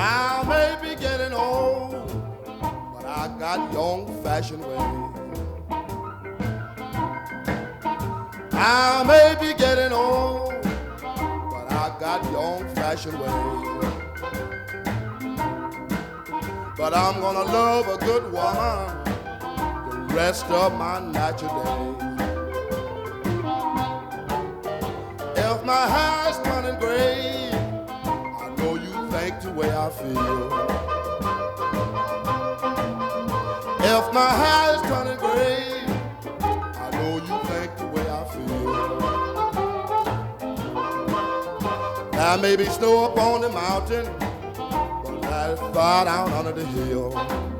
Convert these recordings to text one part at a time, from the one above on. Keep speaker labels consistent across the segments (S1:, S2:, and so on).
S1: I may be getting old, but I got young fashioned ways. I may be getting old, but I got young fashioned ways. But I'm gonna love a good woman the rest of my natural days. If my hair's turning gray, the way I feel. If my hair is turning gray, I know you think the way I feel. There may be snow up on the mountain, but that's far down under the hill.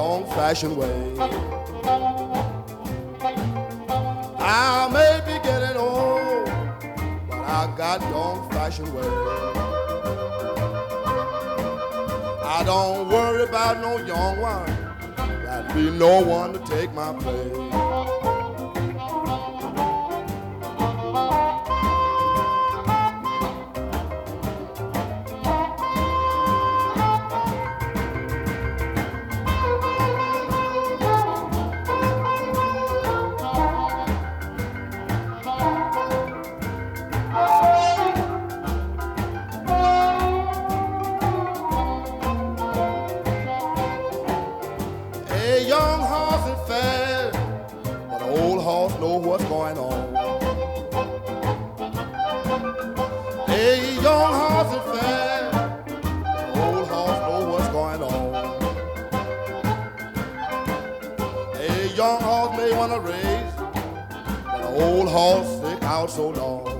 S1: Young fashioned ways. I may be getting old, but I got young fashioned ways. I don't worry about no young one, there'll be no one to take my place. What's going on. A young horse is but old horse know what's going on. A young horse may want to race, but old horse sick out so long.